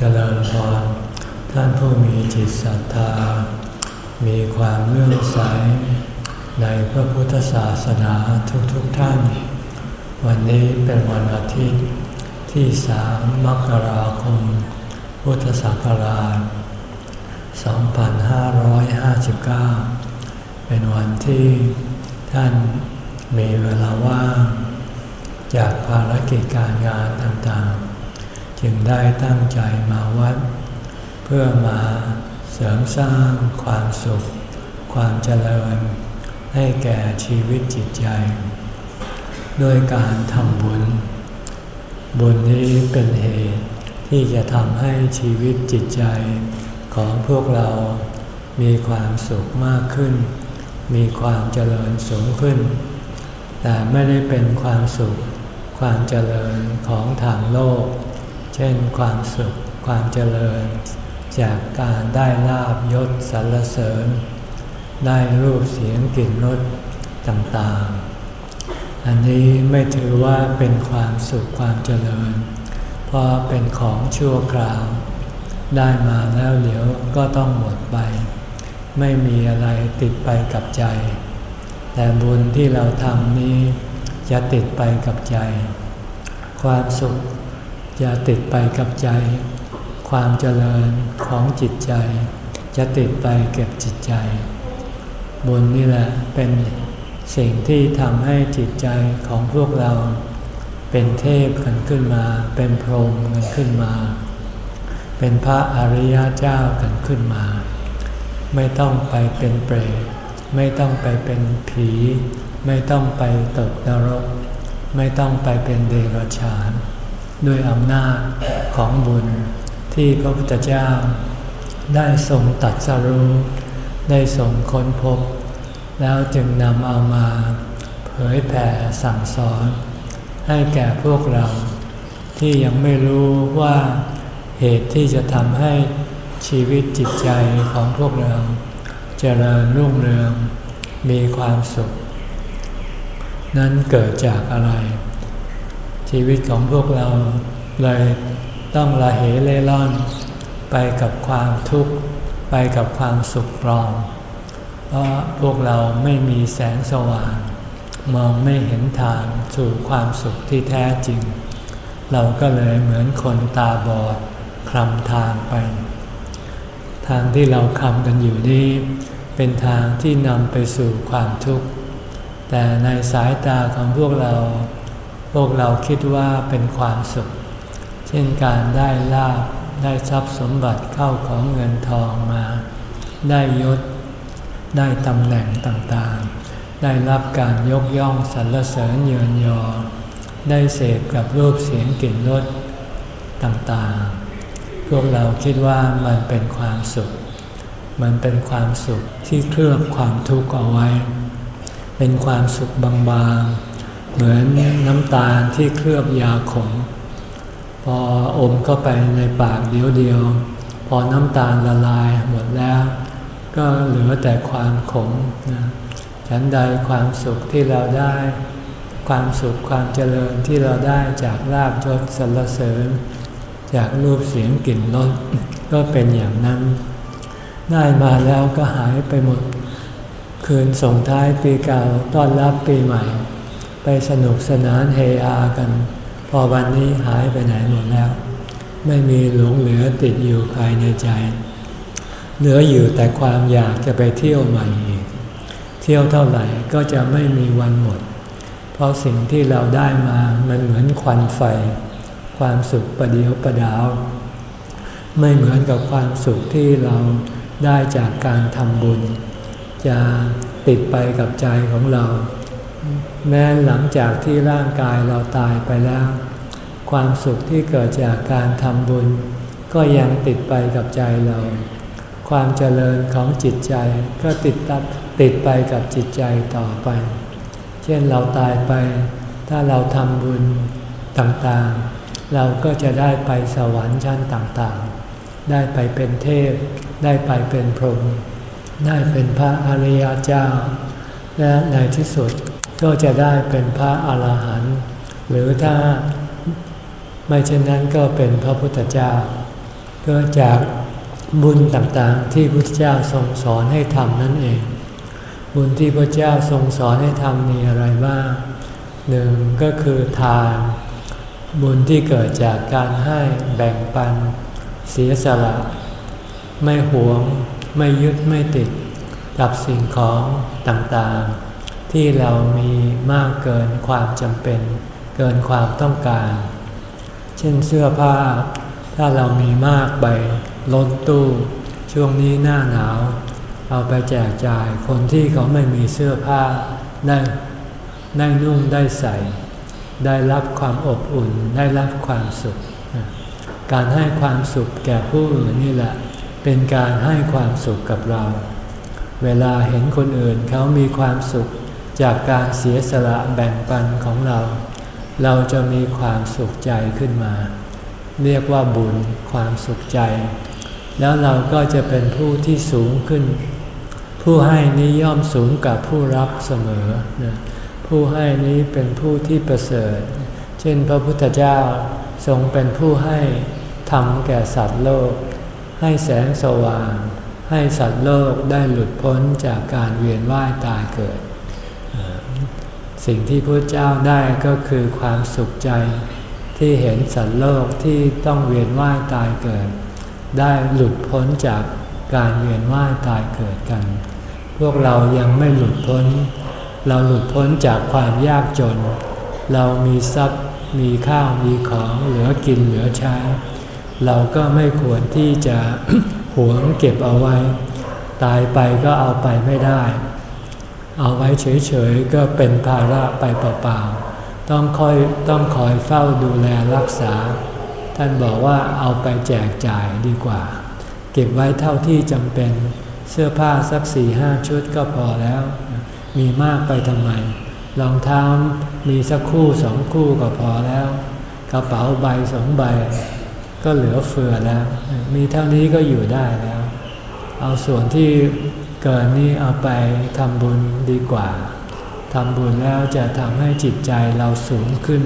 เจริญพรท่านผู้มีจิตศรัทธา มีความเลื่อมใส ในพระพุทธศาสนาทุกๆทท่าน วันนี้เป็นวันอาทิตย์ที่สามมกราคม พุทธศักราช 2559 เป็นวันที่ท่านมีเวลาว่าง จากภารกิจการงานต่างๆ จึงได้ตั้งใจมาวัด เพื่อมาเสริมสร้างความสุข ความเจริญ ให้แก่ชีวิตจิตใจ ด้วยการทำบุญ บุญนี้เป็นเหตุที่จะทำให้ชีวิตจิตใจของพวกเรามีความสุขมากขึ้น มีความเจริญสูงขึ้น แต่ไม่ได้เป็นความสุข ความเจริญของทางโลก ช่นความสุขความเจริญ จากการได้ลาบยศสรรเสริญ ได้รูปเสียงกลิ่นรสต่างๆ อันนี้ไม่ถือว่าเป็นความสุขความเจริญ เพราะเป็นของชั่วคราว ได้มาแล้วเดี๋ยวก็ต้องหมดไป ไม่มีอะไรติดไปกับใจ แต่บุญที่เราทำนี้จะติดไปกับใจ ความสุข จะติดไปกับใจ ความเจริญของจิตใจ จะติดไปเก็บจิตใจ บุญนี่แหละเป็นสิ่งที่ทำให้จิตใจของพวกเรา เป็นเทพกันขึ้นมา เป็นพรหมกันขึ้นมา เป็นพระอริยเจ้ากันขึ้นมา ไม่ต้องไปเป็นเปรตไม่ต้องไปเป็นผี ไม่ต้องไปตกนรก ไม่ต้องไปเป็นเดรัจฉาน ด้วยอำนาจของบุญที่พระพุทธเจ้า ได้ทรงตัดสรู้ ได้ทรงค้นพบ แล้วจึงนำเอามาเผยแผ่สั่งสอน ให้แก่พวกเรา ที่ยังไม่รู้ว่าเหตุที่จะทำให้ชีวิตจิตใจของพวกเราเจริญรุ่งเรืองมีความสุข นั้นเกิดจากอะไร ชีวิตของพวกเราเลยต้องละเหเล่ร่อน ไปกับความทุกข์ ไปกับความสุขปลอม เพราะพวกเราไม่มีแสงสว่าง มองไม่เห็นทางสู่ความสุขที่แท้จริง เราก็เลยเหมือนคนตาบอดคลำทางไป ทางที่เราคลำกันอยู่นี้เป็นทางที่นำไปสู่ความทุกข์ แต่ในสายตาของพวกเรา พวกเราคิดว่าเป็นความสุข เช่นการได้ลาบได้ทรัพย์สมบัติเข้าของเงินทองมา ได้ยศ ได้ตำแหน่งต่างๆ ได้รับการยกย่องสรรเสริญเยินยอ ได้เสพกับรูปเสียงกลิ่นรสต่างๆ พวกเราคิดว่ามันเป็นความสุข มันเป็นความสุขที่เคลือบความทุกข์เอาไว้ เป็นความสุขบางๆ เหมือนน้ำตาลที่เคลือบยาขม พออมเข้าไปในปากเดียวเดียว พอน้ำตาลละลายหมดแล้ว ก็เหลือแต่ความขมนะฉันใดความสุขที่เราได้ ความสุขความเจริญที่เราได้จากลาบยศสรรเสริญ จากรูปเสียงกลิ่นรสก็เป็นอย่างนั้น ได้มาแล้วก็หายไปหมด คืนส่งท้ายปีเก่าต้อนรับปีใหม่ สนุกสนานเฮฮากัน พอวันนี้หายไปไหนหมดแล้ว ไม่มีหลงเหลือติดอยู่ภายในใจ เหลืออยู่แต่ความอยากจะไปเที่ยวใหม่อีก เที่ยวเท่าไหร่ก็จะไม่มีวันหมด เพราะสิ่งที่เราได้มามันเหมือนควันไฟ ความสุขประเดียวประดาว ไม่เหมือนกับความสุขที่เราได้จากการทำบุญ จะติดไปกับใจของเรา แม้หลังจากที่ร่างกายเราตายไปแล้ว ความสุขที่เกิดจากการทำบุญ ก็ยังติดไปกับใจเรา ความเจริญของจิตใจก็ติดตัดติดไปกับจิตใจต่อไป เช่นเราตายไป ถ้าเราทำบุญต่างๆ เราก็จะได้ไปสวรรค์ชั้นต่างๆ ได้ไปเป็นเทพ ได้ไปเป็นพรหมได้เป็นพระอริยเจ้า และในที่สุด ก็จะได้เป็นพระอาหารหันต์หรือถ้าไม่เช่นนั้นก็เป็นพระพุทธเจ้ากิดจากบุญต่างๆที่พระเจ้าทรงสอนให้ทำนั่นเอง บุญที่พระเจ้าทรงสอนให้ทำมีอะไรบ้างหนึ่งก็คือทาน บุญที่เกิดจากการให้แบ่งปัน เสียสละ ไม่หวง ไม่ยึดไม่ติดกับสิ่งของต่างๆ ที่เรามีมากเกินความจำเป็น เกินความต้องการ เช่นเสื้อผ้า ถ้าเรามีมากไปล้นตู้ ช่วงนี้หน้าหนาว เอาไปแจกจ่ายคนที่เขาไม่มีเสื้อผ้าได้ได้นุ่งได้ใส่ ได้รับความอบอุ่นได้รับความสุข การให้ความสุขแก่ผู้อื่นนี่แหละ เป็นการให้ความสุขกับเรา เวลาเห็นคนอื่นเขามีความสุข จากการเสียสละแบ่งปันของเรา เราจะมีความสุขใจขึ้นมา เรียกว่าบุญความสุขใจ แล้วเราก็จะเป็นผู้ที่สูงขึ้น ผู้ให้นี้ย่อมสูงกับผู้รับเสมอ ผู้ให้นี้เป็นผู้ที่ประเสริฐ เช่นพระพุทธเจ้าทรงเป็นผู้ให้ทำแก่สัตว์โลก ให้แสงสว่าง ให้สัตว์โลกได้หลุดพ้นจากการเวียนว่ายตายเกิด สิ่งที่พระเจ้าได้ก็คือความสุขใจที่เห็นสัตว์โลกที่ต้องเวียนว่ายตายเกิด ได้หลุดพ้นจากการเวียนว่ายตายเกิดกัน พวกเรายังไม่หลุดพ้น เราหลุดพ้นจากความยากจน เรามีทรัพย์มีข้าวมีของเหลือกินเหลือใช้ เราก็ไม่ควรที่จะหวงเก็บเอาไว้ ตายไปก็เอาไปไม่ได้ เอาไว้เฉยๆก็เป็นภาระไปเปล่าๆ ต้องคอยต้องคอยเฝ้าดูแลรักษา ท่านบอกว่าเอาไปแจกจ่ายดีกว่า เก็บไว้เท่าที่จำเป็นเสื้อผ้าสักสี่ห้าชุดก็พอแล้ว มีมากไปทำไมรองเท้ามีสักคู่สองคู่ก็พอแล้ว กระเป๋าใบสองใบ ก็เหลือเฟือแล้ว มีเท่านี้ก็อยู่ได้แล้ว เอาส่วนที่ เกินนี้เอาไปทำบุญดีกว่าทำบุญแล้วจะทำให้จิตใจเราสูงขึ้น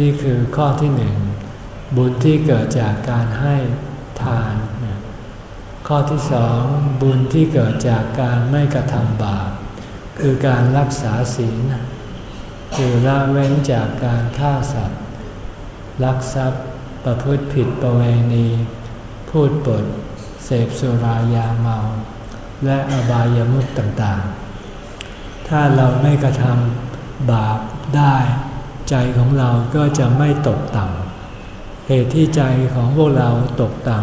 นี่คือข้อที่หนึ่งบุญที่เกิดจากการให้ทาน ข้อที่สองบุญที่เกิดจากการไม่กระทำบาปคือการรักษาศีลคือละเว้นจากการฆ่าสัตว์ลักทรัพย์ประพฤติผิดประเวณี พูดปด เสพสุรายาเมา และอบายามุขต่างๆ ถ้าเราไม่กระทำบาปได้ ใจของเราก็จะไม่ตกต่ำเหตุที่ใจของพวกเราตกต่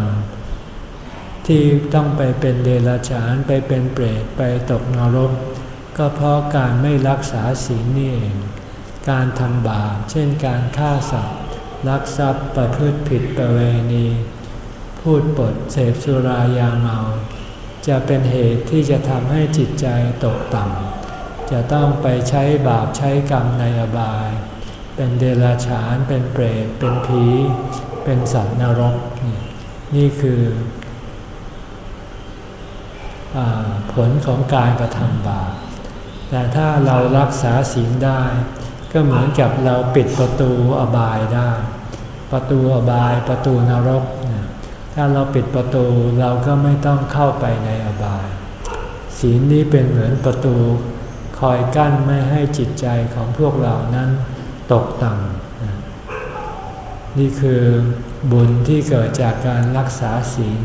ำที่ต้องไปเป็นเดรัจฉานไปเป็นเปรตไปตกนรก ก็เพราะการไม่รักษาศีลนี่เองการทำบาปเช่นการฆ่าสัตว์ลักทรัพย์ประพฤติผิดประเวณี พูดปดเสพสุรายาเมา จะเป็นเหตุที่จะทำให้จิตใจตกต่ำ จะต้องไปใช้บาปใช้กรรมในอบาย เป็นเดรัจฉาน เป็นเปรต เป็นผี เป็นสัตว์นรก นี่คือผลของการกระทำบาป แต่ถ้าเรารักษาศีลได้ ก็เหมือนกับเราปิดประตูอบายได้ ประตูอบายประตูนรก ถ้าเราปิดประตูเราก็ไม่ต้องเข้าไปในอบาย ศีลนี้เป็นเหมือนประตู คอยกั้นไม่ให้จิตใจของพวกเรานั้นตกต่ำนี่คือบุญที่เกิดจากการรักษาศีล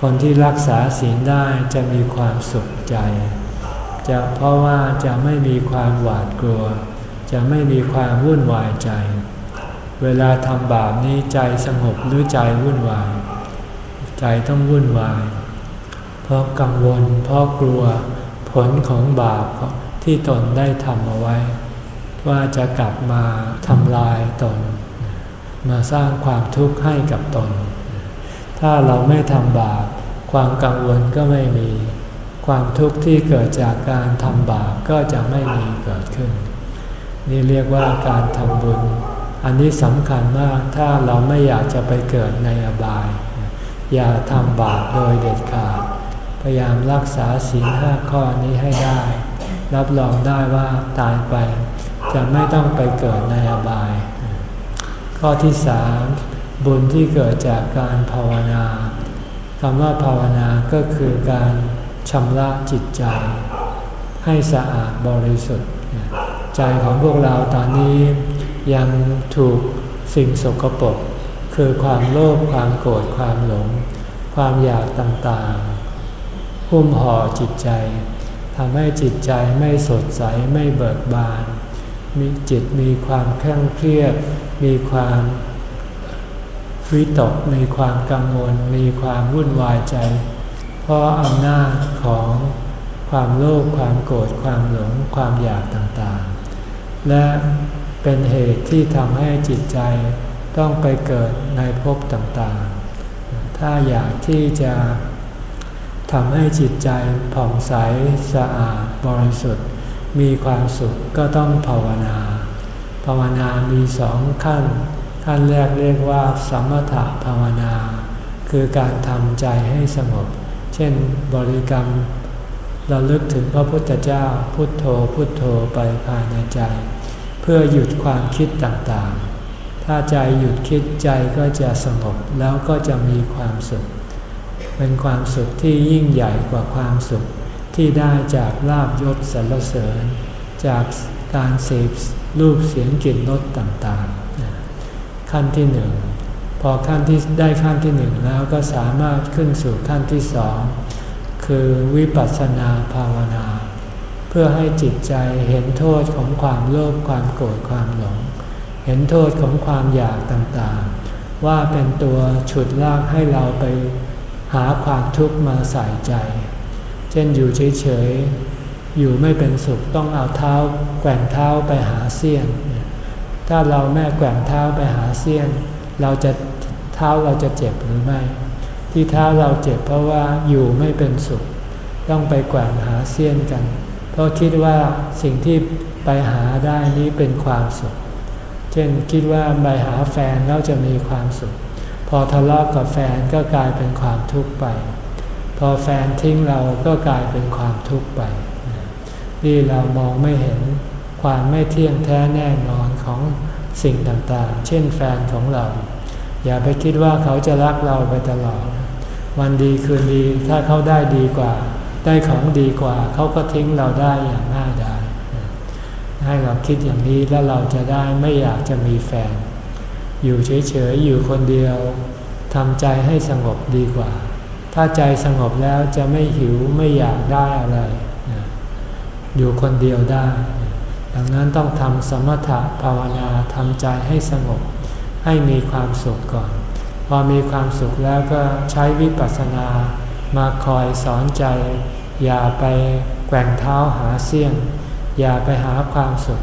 คนที่รักษาศีลได้จะมีความสุขใจ จะเพราะว่าจะไม่มีความหวาดกลัว จะไม่มีความวุ่นวายใจ เวลาทำบาปนี้ใจสงบหรือใจวุ่นวาย ใจต้องวุ่นวาย เพราะกังวล เพราะกลัวผลของบาปที่ตนได้ทำเอาไว้ ว่าจะกลับมาทำลายตน มาสร้างความทุกข์ให้กับตน ถ้าเราไม่ทำบาป ความกังวลก็ไม่มี ความทุกข์ที่เกิดจากการทำบาปก็จะไม่มีเกิดขึ้น นี่เรียกว่าการทำบุญ อันนี้สำคัญมากถ้าเราไม่อยากจะไปเกิดในอบาย อย่าทำบาปโดยเด็ดขาด พยายามรักษาศีลห้าข้อนี้ให้ได้ รับรองได้ว่าตายไป จะไม่ต้องไปเกิดในอบาย ข้อที่สามบุญที่เกิดจากการภาวนาคำว่าภาวนาก็คือการชำระจิตใจ ให้สะอาดบริสุทธิ์ ใจของพวกเราตอนนี้ยังถูกสิ่งสกปรก คือความโลภความโกรธความหลง ความอยากต่างๆหุ้มห่อจิตใจทำให้จิตใจไม่สดใสไม่เบิกบาน มีจิตมีความเคร่งเครียด มีความวิตก มีความกังวล มีความวุ่นวายใจ เพราะอำนาจของความโลภความโกรธความหลงความอยากต่างๆ และเป็นเหตุที่ทำให้จิตใจ ต้องไปเกิดในภพต่างๆ ถ้าอยากที่จะทำให้จิตใจผ่องใสสะอาดบริสุทธิ์ มีความสุขก็ต้องภาวนา ภาวนามีสองขั้น ขั้นแรกเรียกว่าสมถะภาวนา คือการทำใจให้สงบ เช่นบริกรรมเราลึกถึงพระพุทธเจ้าพุทโธพุทโธไปภายในใจ เพื่อหยุดความคิดต่างๆ ถ้าใจหยุดคิดใจก็จะสงบแล้วก็จะมีความสุข เป็นความสุขที่ยิ่งใหญ่กว่าความสุขที่ได้จากลาบยศสรรเสริญ จากการเสพรูปเสียงกลิ่นรสต่างๆ ขั้นที่หนึ่งพอขั้นที่ได้ขั้นที่หนึ่งแล้วก็สามารถขึ้นสู่ขั้นที่สองคือวิปัสสนาภาวนา เพื่อให้จิตใจเห็นโทษของความโลภความโกรธความหลง เห็นโทษของความอยากต่างๆ ว่าเป็นตัวฉุดลากให้เราไปหาความทุกข์มาใส่ใจ เช่นอยู่เฉยๆ อยู่ไม่เป็นสุขต้องเอาเท้าแกว่งเท้าไปหาเสี้ยน ถ้าเราแม่แกว่งเท้าไปหาเสี้ยน เราจะเท้าเราจะเจ็บหรือไม่ ที่เท้าเราเจ็บเพราะว่าอยู่ไม่เป็นสุข ต้องไปแกว่งหาเสี้ยนกัน เพราะคิดว่าสิ่งที่ไปหาได้นี้เป็นความสุข ช่นคิดว่าไปหาแฟนแล้วจะมีความสุข พอทะเลาะกกับแฟนก็กลายเป็นความทุกข์ไป พอแฟนทิ้งเราก็กลายเป็นความทุกข์ไป นี่เรามองไม่เห็นความไม่เที่ยงแท้แน่นอนของสิ่งต่างๆ เช่นแฟนของเรา อย่าไปคิดว่าเขาจะรักเราไปตลอด วันดีคืนดีถ้าเขาได้ดีกว่า ได้ของดีกว่า เขาก็ทิ้งเราได้อย่างง่ายดาย ให้เราคิดอย่างนี้แล้วเราจะได้ไม่อยากจะมีแฟน อยู่เฉยๆ อยู่คนเดียวทำใจให้สงบดีกว่า ถ้าใจสงบแล้วจะไม่หิวไม่อยากได้อะไร อยู่คนเดียวได้ ดังนั้นต้องทำสมถะภาวนาทำใจให้สงบ ให้มีความสุขก่อน พอมีความสุขแล้วก็ใช้วิปัสสนามาคอยสอนใจ อย่าไปแกว่งเท้าหาเสี้ยน อย่าไปหาความสุข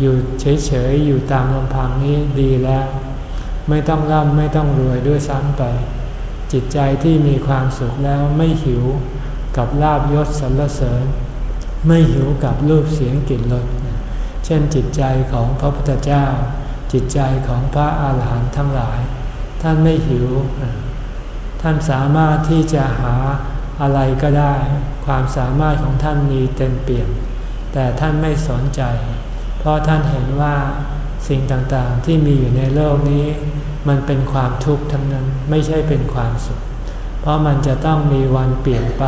อยู่เฉยๆ อยู่ตามลำพังนี้ดีแล้ว ไม่ต้องร่ำไม่ต้องรวยด้วยซ้ำไป จิตใจที่มีความสุขแล้วไม่หิวกับลาบยศสรรเสริญ ไม่หิวกับรูปเสียงกลิ่นรสเช่นจิตใจของพระพุทธเจ้า จิตใจของพระอาหารหันต์ทั้งหลาย ท่านไม่หิว ท่านสามารถที่จะหาอะไรก็ได้ ความสามารถของท่านมีเต็มเปี่ยม แต่ท่านไม่สนใจ เพราะท่านเห็นว่าสิ่งต่างๆที่มีอยู่ในโลกนี้ มันเป็นความทุกข์ทั้งนั้นไม่ใช่เป็นความสุข เพราะมันจะต้องมีวันเปลี่ยนไป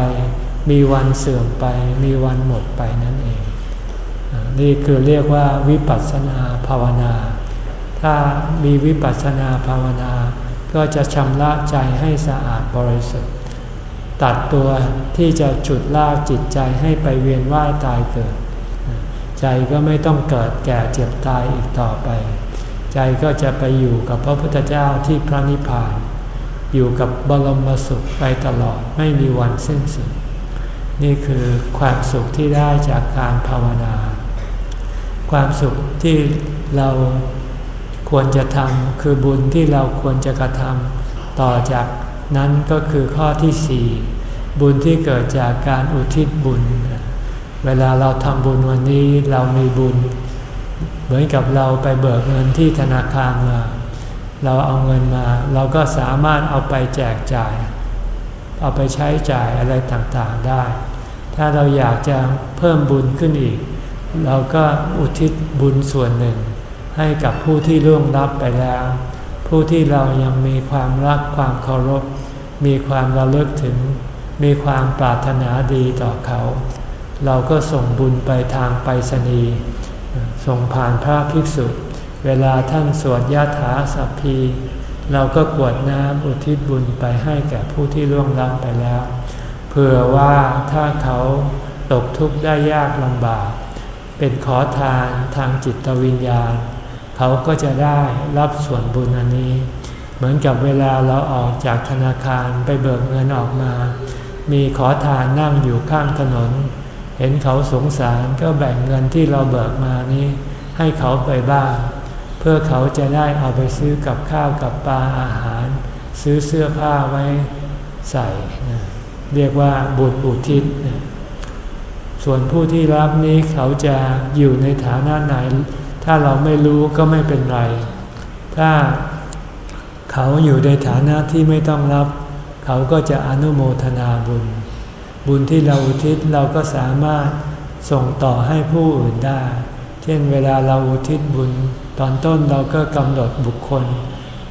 มีวันเสื่อมไป มีวันหมดไปนั่นเอง นี่คือเรียกว่าวิปัสสนาภาวนา ถ้ามีวิปัสสนาภาวนา ก็จะชำระใจให้สะอาดบริสุทธิ์ ตัดตัวที่จะจุดลากจิตใจให้ไปเวียนว่ายตายเกิด ใจก็ไม่ต้องเกิดแก่เจ็บตายอีกต่อไป ใจก็จะไปอยู่กับพระพุทธเจ้าที่พระนิพพาน อยู่กับบรมสุขไปตลอดไม่มีวันสิ้นสุด นี่คือความสุขที่ได้จากการภาวนา ความสุขที่เราควรจะทำคือบุญที่เราควรจะกระทำต่อจากนั้นก็คือข้อที่สี่บุญที่เกิดจากการอุทิศบุญ เวลาเราทำบุญวันนี้เรามีบุญ เหมือนกับเราไปเบิกเงินที่ธนาคารมา เราเอาเงินมา เราก็สามารถเอาไปแจกจ่าย เอาไปใช้จ่ายอะไรต่างๆได้ ถ้าเราอยากจะเพิ่มบุญขึ้นอีก เราก็อุทิศบุญส่วนหนึ่ง ให้กับผู้ที่ล่วงลับไปแล้ว ผู้ที่เรายังมีความรักความเคารพ มีความระลึกถึง มีความปรารถนาดีต่อเขา เราก็ส่งบุญไปทางไปรษณีย์ส่งผ่านพระภิกษุ เวลาท่านสวดยาถาสัพพี เราก็กวดน้ำอุทิศบุญไปให้แก่ผู้ที่ล่วงลับไปแล้ว เผื่อว่าถ้าเขาตกทุกข์ได้ยากลำบาก เป็นขอทานทางจิตวิญญาณ เขาก็จะได้รับส่วนบุญอันนี้ เหมือนกับเวลาเราออกจากธนาคารไปเบิกเงินออกมา มีขอทานนั่งอยู่ข้างถนน เห็นเขาสงสารก็แบ่งเงินที่เราเบิกมานี้ ให้เขาไปบ้าง เพื่อเขาจะได้เอาไปซื้อกับข้าวกับปลาอาหาร ซื้อเสื้อผ้าไว้ใส่ เรียกว่าบุญอุทิศ ส่วนผู้ที่รับนี้เขาจะอยู่ในฐานะไหน ถ้าเราไม่รู้ก็ไม่เป็นไร ถ้าเขาอยู่ในฐานะที่ไม่ต้องรับ เขาก็จะอนุโมทนาบุญ บุญที่เราอุทิศเราก็สามารถส่งต่อให้ผู้อื่นได้ เช่นเวลาเราอุทิศบุญ ตอนต้นเราก็กำหนดบุคคล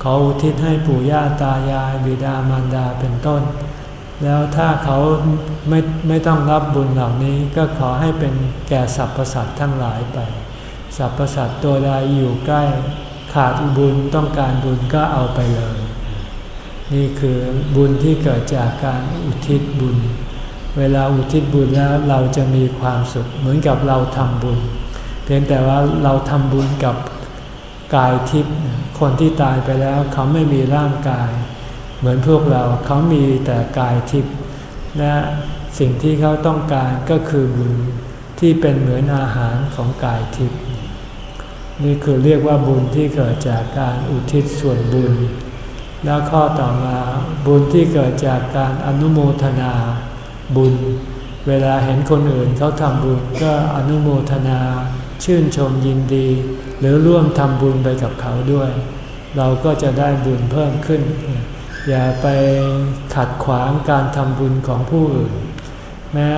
ขาอุทิศให้ปู่ย่าตายายบิดามารดาเป็นต้น แล้วถ้าเขาไม่ไม่ต้องรับบุญเหล่านี้ก็ขอให้เป็นแก่สรรพสัตว์ทั้งหลายไป สรรพสัตว์ตัวใดอยู่ใกล้ขาดบุญต้องการบุญก็เอาไปเลย นี่คือบุญที่เกิดจากการอุทิศบุญ เวลาอุทิศบุญแล้วเราจะมีความสุขเหมือนกับเราทำบุญ เพียงแต่ว่าเราทำบุญกับกายทิพย์คนที่ตายไปแล้วเขาไม่มีร่างกาย เหมือนพวกเราเขามีแต่กายทิพย์และสิ่งที่เขาต้องการก็คือบุญที่เป็นเหมือนอาหารของกายทิพย์นี่คือเรียกว่าบุญที่เกิดจากการอุทิศส่วนบุญ แล้วข้อต่อมาบุญที่เกิดจากการอนุโมทนา บุญ เวลาเห็นคนอื่นเขาทำบุญก็อนุโมทนา ชื่นชมยินดี หรือร่วมทำบุญไปกับเขาด้วย เราก็จะได้บุญเพิ่มขึ้น อย่าไปขัดขวางการทำบุญของผู้อื่น แม้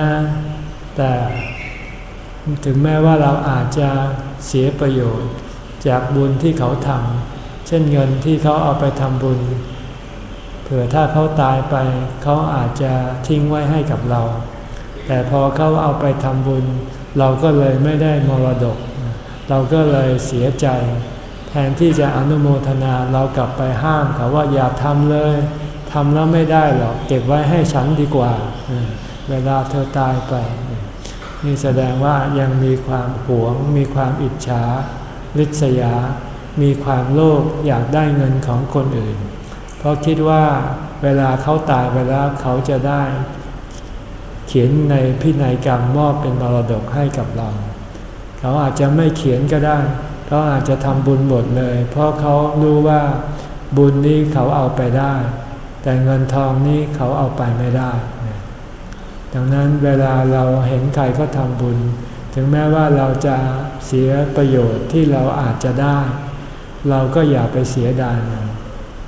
แต่ถึงแม้ว่าเราอาจจะเสียประโยชน์ จากบุญที่เขาทำเช่นเงินที่เขาเอาไปทำบุญ เผื่อถ้าเขาตายไปเขาอาจจะทิ้งไว้ให้กับเรา แต่พอเขาเอาไปทำบุญ เราก็เลยไม่ได้มรดก เราก็เลยเสียใจ แทนที่จะอนุโมทนาเรากลับไปห้ามเขาว่าอย่าทำเลยทำแล้วไม่ได้หรอกเก็บไว้ให้ฉันดีกว่า เวลาเธอตายไป นี่แสดงว่ายังมีความหวง มีความอิจฉาริษยา มีความโลภอยากได้เงินของคนอื่น เพราะคิดว่าเวลาเขาตายไปแล้วเขาจะได้ เขียนในพินัยกรรมมอบเป็นมรดกให้กับเรา เขาอาจจะไม่เขียนก็ได้ เขาอาจจะทำบุญหมดเลย เพราะเขารู้ว่าบุญนี้เขาเอาไปได้ แต่เงินทองนี้เขาเอาไปไม่ได้ ดังนั้นเวลาเราเห็นใครเขาทำบุญ ถึงแม้ว่าเราจะเสียประโยชน์ที่เราอาจจะได้ เราก็อย่าไปเสียดาย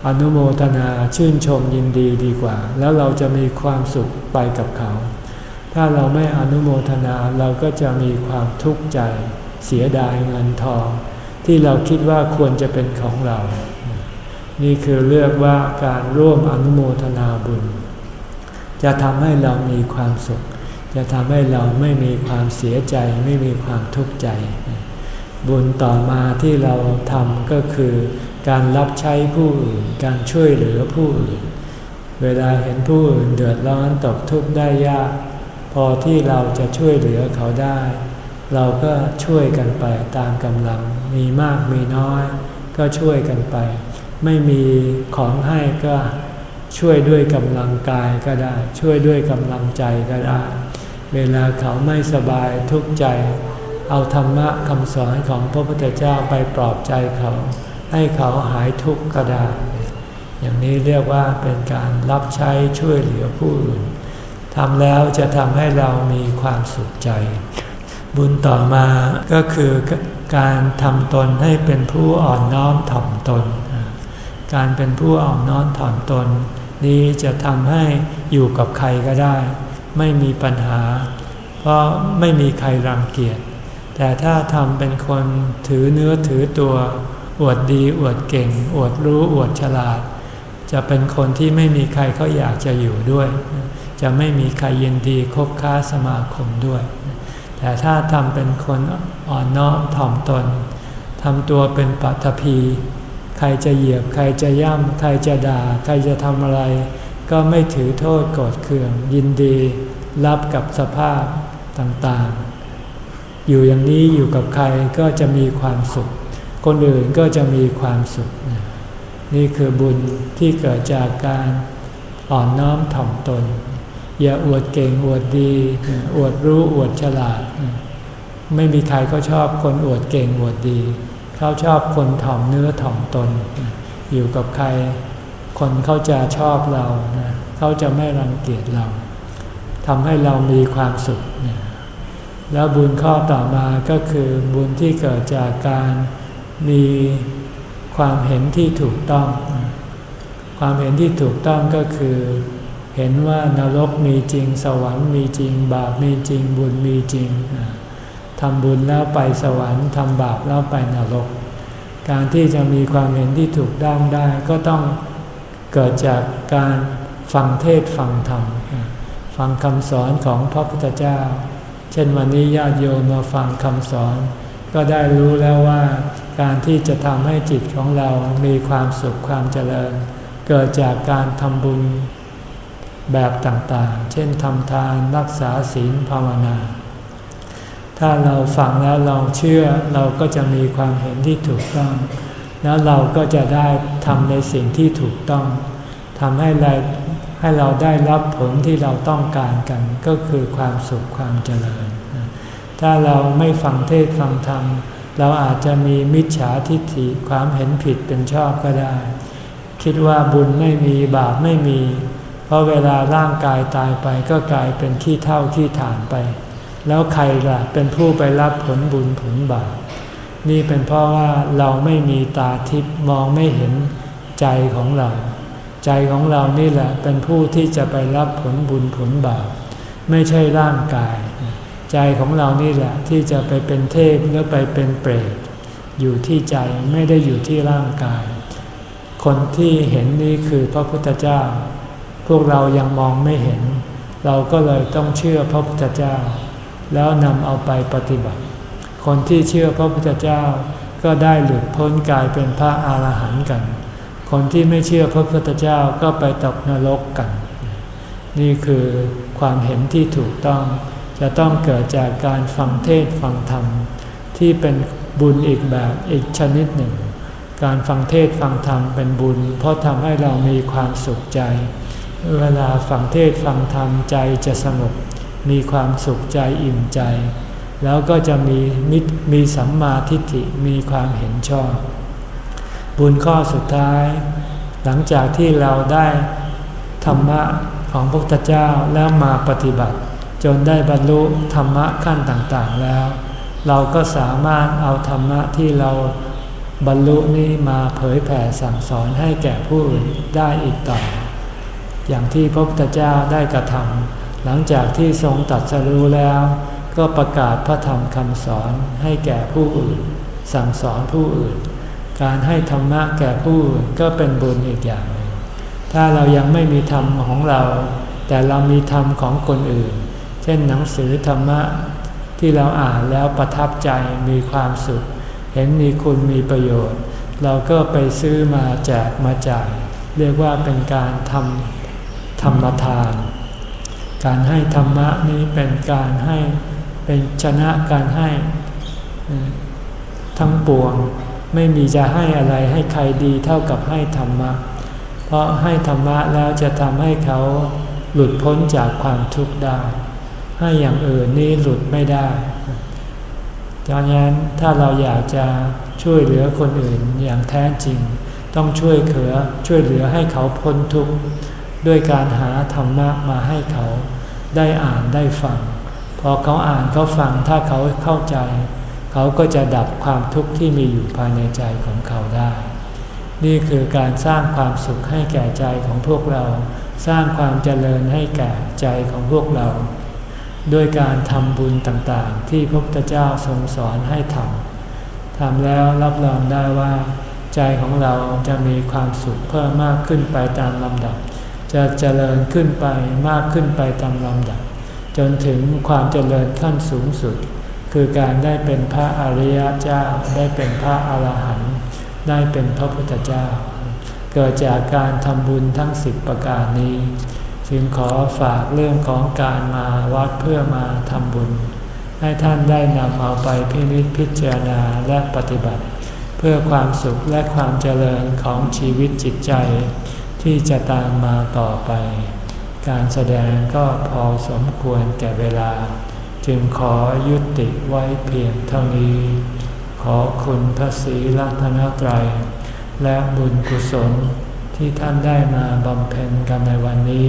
อนุโมทนาชื่นชมยินดีดีกว่า แล้วเราจะมีความสุขไปกับเขา ถ้าเราไม่อนุโมทนาเราก็จะมีความทุกข์ใจ เสียดายเงินทอง ที่เราคิดว่าควรจะเป็นของเรา นี่คือเลือกว่าการร่วมอนุโมทนาบุญ จะทำให้เรามีความสุข จะทำให้เราไม่มีความเสียใจ ไม่มีความทุกข์ใจ บุญต่อมาที่เราทำก็คือ การรับใช้ผู้อื่น การช่วยเหลือผู้อื่น เวลาเห็นผู้อื่นเดือดร้อนตกทุกข์ได้ยาก พอที่เราจะช่วยเหลือเขาได้ เราก็ช่วยกันไปตามกำลัง มีมากมีน้อย ก็ช่วยกันไป ไม่มีของให้ก็ช่วยด้วยกำลังกายก็ได้ ช่วยด้วยกำลังใจก็ได้ เวลาเขาไม่สบายทุกข์ใจ เอาธรรมะคำสอนของพระพุทธเจ้าไปปลอบใจเขา ให้เขาหายทุกข์ก็ได้ อย่างนี้เรียกว่าเป็นการรับใช้ช่วยเหลือผู้อื่นทำแล้วจะทำให้เรามีความสุขใจ บุญต่อมาก็คือการทำตนให้เป็นผู้อ่อนน้อมถ่อมตน การเป็นผู้อ่อนน้อมถ่อมตน นี้จะทำให้อยู่กับใครก็ได้ ไม่มีปัญหา เพราะไม่มีใครรังเกียจแต่ถ้าทำเป็นคนถือเนื้อถือตัว อวดดีอวดเก่ง อวดรู้อวดฉลาด จะเป็นคนที่ไม่มีใครเขาอยากจะอยู่ด้วย จะไม่มีใครยินดีคบค้าสมาคมด้วย แต่ถ้าทำเป็นคนอ่อนน้อมถ่อมตนทำตัวเป็นปัตภีใครจะเหยียบใครจะย่ำใครจะด่า ใครจะทำอะไร ก็ไม่ถือโทษโกรธเคือง ยินดี รับกับสภาพต่างๆ อยู่อย่างนี้อยู่กับใครก็จะมีความสุข คนอื่นก็จะมีความสุข นี่คือบุญที่เกิดจากการอ่อนน้อมถ่อมตน อย่าอวดเก่งอวดดี อวดรู้อวดฉลาด ไม่มีใครก็ชอบคนอวดเก่งอวดดี เขาชอบคนถ่อมเนื้อถ่อมตน อยู่กับใคร คนเขาจะชอบเราเขาจะไม่รังเกียจเราทำให้เรามีความสุข แล้วบุญข้อต่อมาก็คือบุญที่เกิดจากการ มีความเห็นที่ถูกต้อง ความเห็นที่ถูกต้องก็คือ เห็นว่านรกมีจริง สวรรค์มีจริง บาปมีจริง บุญมีจริงทำบุญแล้วไปสวรรค์ทำบาปแล้วไปนรก การที่จะมีความเห็นที่ถูกต้องได้ก็ต้องเกิดจากการฟังเทศฟังธรรม ฟังคำสอนของพระพุทธเจ้า เช่นวันนี้ญาติโยมมาฟังคำสอน ก็ได้รู้แล้วว่า การที่จะทำให้จิตของเรามีความสุขความเจริญ เกิดจากการทำบุญแบบต่างๆ เช่นทำทานรักษาศีลภาวนา ถ้าเราฟังแล้วเราเชื่อเราก็จะมีความเห็นที่ถูกต้อง แล้วเราก็จะได้ทำในสิ่งที่ถูกต้องทำให้เราให้เราได้รับผลที่เราต้องการกันก็คือความสุขความเจริญ ถ้าเราไม่ฟังเทศฟังธรรม เราอาจจะมีมิจฉาทิฏฐิความเห็นผิดเป็นชอบก็ได้ คิดว่าบุญไม่มีบาปไม่มี เพราะเวลาร่างกายตายไปก็กลายเป็นขี้เท่าขี้ฐานไป แล้วใครล่ะเป็นผู้ไปรับผลบุญผลบาปนี่เป็นเพราะว่าเราไม่มีตาทิพย์มองไม่เห็นใจของเรา ใจของเรานี่แหละเป็นผู้ที่จะไปรับผลบุญผลบาปไม่ใช่ร่างกาย ใจของเรานี่แหละที่จะไปเป็นเทพหรือไปเป็นเปรตอยู่ที่ใจไม่ได้อยู่ที่ร่างกาย คนที่เห็นนี่คือพระพุทธเจ้า พวกเรายังมองไม่เห็น เราก็เลยต้องเชื่อพระพุทธเจ้า แล้วนำเอาไปปฏิบัติ คนที่เชื่อพระพุทธเจ้าก็ได้หลุดพ้นกายเป็นพระอาหารหันต์กัน คนที่ไม่เชื่อพระพุทธเจ้าก็ไปตกนรกกัน นี่คือความเห็นที่ถูกต้อง จะต้องเกิดจากการฟังเทศฟังธรรม ที่เป็นบุญอีกแบบอีกชนิดหนึ่ง การฟังเทศฟังธรรมเป็นบุญ เพราะทำให้เรามีความสุขใจ เวลาฟังเทศฟังธรรมใจจะสงบมีความสุขใจอิ่มใจ แล้วก็จะมีมิตรมีสัมมาทิฏฐิมีความเห็นชอบ บุญข้อสุดท้าย หลังจากที่เราได้ธรรมะของพระพุทธเจ้าแล้วมาปฏิบัติ จนได้บรรลุธรรมะขั้นต่างๆแล้ว เราก็สามารถเอาธรรมะที่เราบรรลุนี้มาเผยแผ่สั่งสอนให้แก่ผู้อื่นได้อีกต่อ อย่างที่พระพุทธเจ้าได้กระทำหลังจากที่ทรงตัดสรู้แล้ว ก็ประกาศพระธรรมคำสอนให้แก่ผู้อื่น สั่งสอนผู้อื่น การให้ธรรมะแก่ผู้อื่นก็เป็นบุญอีกอย่างหนึ่งถ้าเรายังไม่มีธรรมของเรา แต่เรามีธรรมของคนอื่น เช่นหนังสือธรรมะที่เราอ่านแล้วประทับใจมีความสุข เห็นมีคุณมีประโยชน์ เราก็ไปซื้อมาแจกมาจ่ายเรียกว่าเป็นการทำธรรมทาน การให้ธรรมะนี้เป็นการให้เป็นชนะการให้ทั้งปวงไม่มีจะให้อะไรให้ใครดีเท่ากับให้ธรรมะ เพราะให้ธรรมะแล้วจะทำให้เขาหลุดพ้นจากความทุกข์ได้ ให้อย่างอื่นนี่หลุดไม่ได้ดังนั้นถ้าเราอยากจะช่วยเหลือคนอื่นอย่างแท้จริง ต้องช่วยเขือช่วยเหลือให้เขาพ้นทุกข์ด้วยการหาธรรมะมาให้เขาได้อ่านได้ฟัง พอเขาอ่านเขาฟังถ้าเขาเข้าใจ เขาก็จะดับความทุกข์ที่มีอยู่ภายในใจของเขาได้ นี่คือการสร้างความสุขให้แก่ใจของพวกเรา สร้างความเจริญให้แก่ใจของพวกเรา ด้วยการทำบุญต่างๆ ที่พระพุทธเจ้าทรงสอนให้ทำทำแล้วรับรองได้ว่า ใจของเราจะมีความสุขเพิ่มมากขึ้นไปตามลำดับ จะเจริญขึ้นไปมากขึ้นไปตามลำดับ จนถึงความเจริญขั้นสูงสุด คือการได้เป็นพระอริยเจ้าได้เป็นพระอาหารหันต์ได้เป็นพระพุทธเจ้า เกิดจากการทำบุญทั้งสิบประการนี้ จึงขอฝากเรื่องของการมาวัดเพื่อมาทำบุญ ให้ท่านได้นำเอาไปพินิจพิจารณาและปฏิบัติ เพื่อความสุขและความเจริญของชีวิตจิตใจ ที่จะตามมาต่อไป การแสดงก็พอสมควรแก่เวลา จึงขอยุติไว้เพียงเท่านี้ ขอคุณพระศรีรัตนตรัยและบุญกุศลที่ท่านได้มาบำเพ็ญกันในวันนี้